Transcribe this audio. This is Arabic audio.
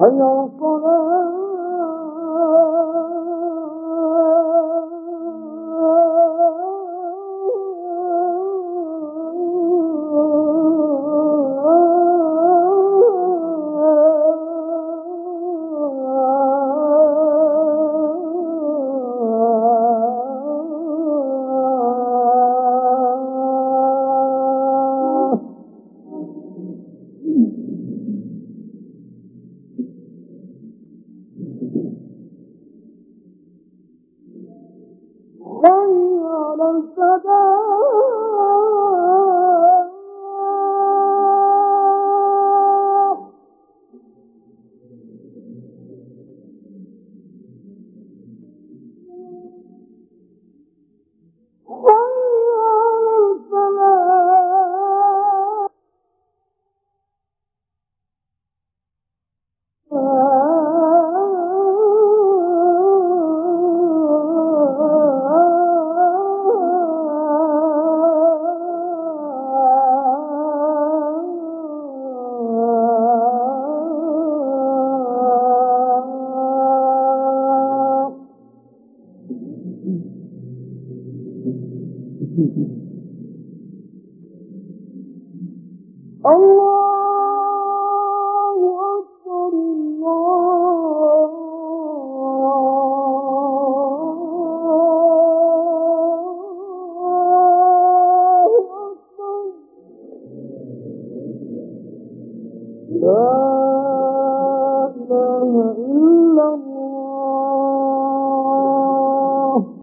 حي على حي على الله